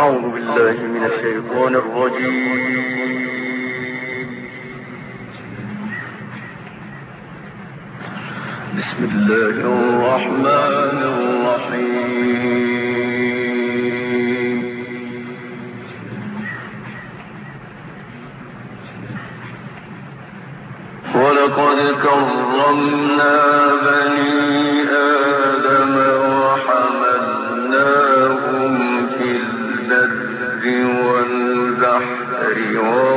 أعوذ بالله من الشيطان الرجيم. بسم الله الرحمن الرحيم. ولقد كرمنا بني والبحر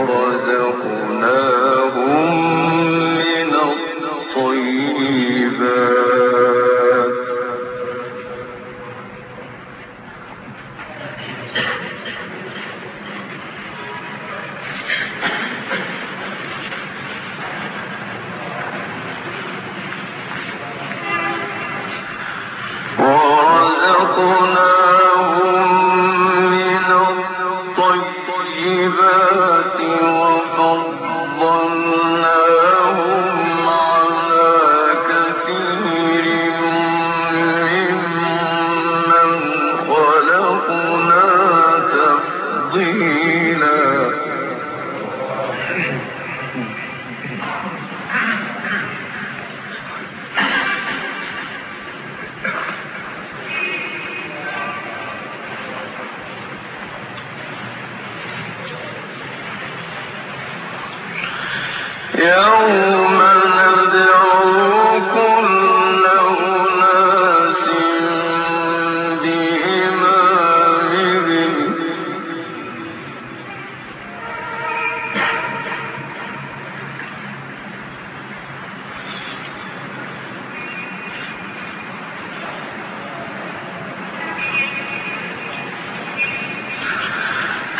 ورزقناه فضيلا يوم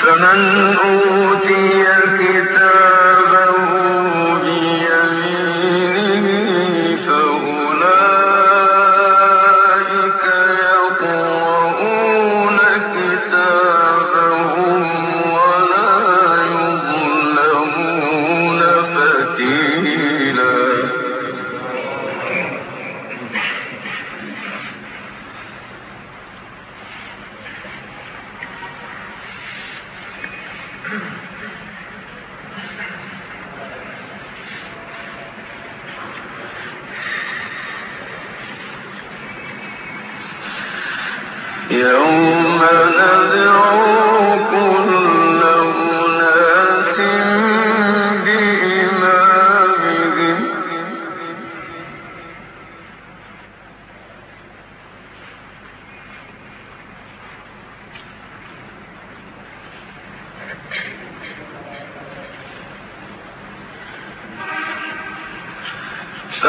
فمن أوتي كتابه يوم ندعو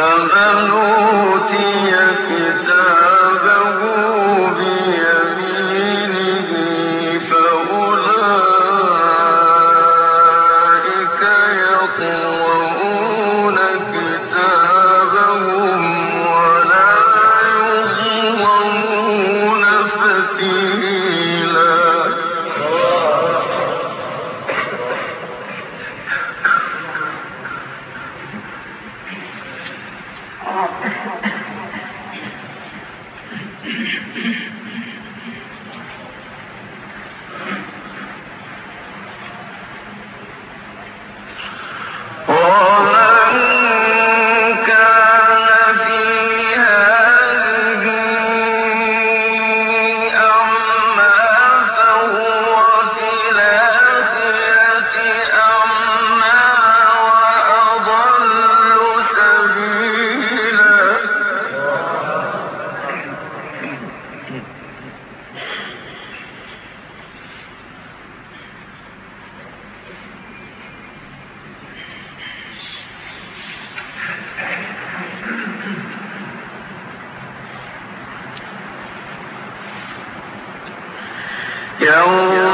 فمن all يوم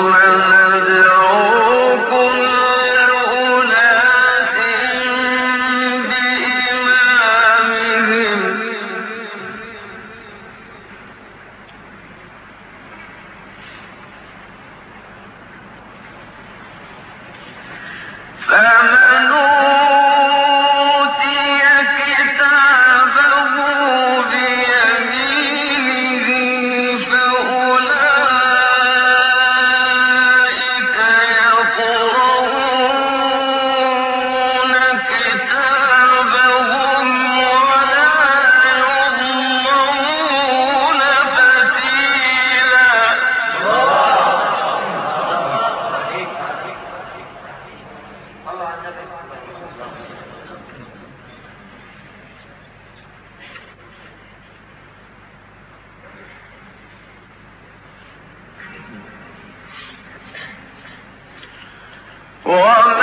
Oh,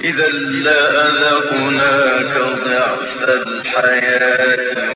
إذا لأذقناك ضعف الحياة